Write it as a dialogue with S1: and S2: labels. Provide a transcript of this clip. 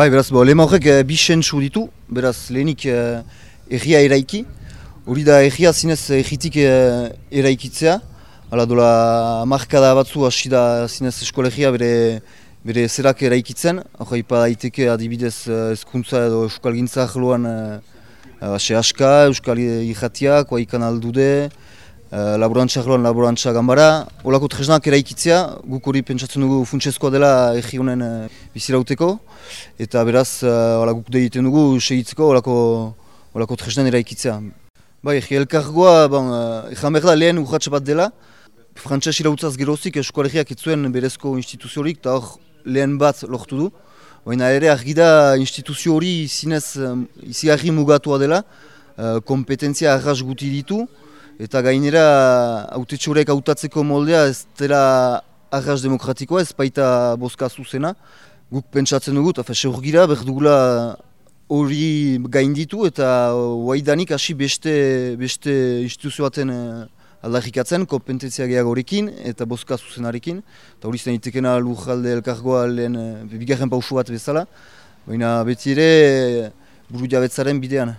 S1: Bai, beraz, bo, lehema horrek e, bi ditu, beraz, lehenik e, erria eraiki. Hori da erria zinez erritik e, eraikitzea. Hala dola, markada batzu hasi da zinez eskolegia bere, bere zerak eraikitzen. Hori daiteke adibidez ezkuntza edo euskal gintza ahloan e, aska, euskal irratia, koa ikan aldude, Uh, laborantza ahloan laborantza gambara. Olako tresnak eraikitzea, guk hori pentsatzen dugu funtsezkoa dela egi honen uh, bizirauteko eta beraz, uh, guk egiten dugu segitzeko olako, olako tresnen eraikitzea. Bai, elkargoa, bon, uh, behar da lehen urratxe bat dela, Frantses irautzaz gerozik eskoalegiak etzuen berezko instituziorik, eta hor lehen bat lortu du. Baina ere argi da instituzio hori zinez um, mugatua dela, kompetentzia arras guti ditu, eta gainera autetxorek hautatzeko moldea ez dela arras demokratikoa, ez baita boska zuzena guk pentsatzen dugu, eta fese gira, berdugula hori gainditu eta waidanik hasi beste, beste instituzio baten uh, aldarrikatzen, kompetentzia gehiagorekin eta boska zuzenarekin. Eta hori zen itekena lujalde elkargoa lehen uh, bigarren pausu bat bezala. Baina beti ere buru jabetzaren bidean.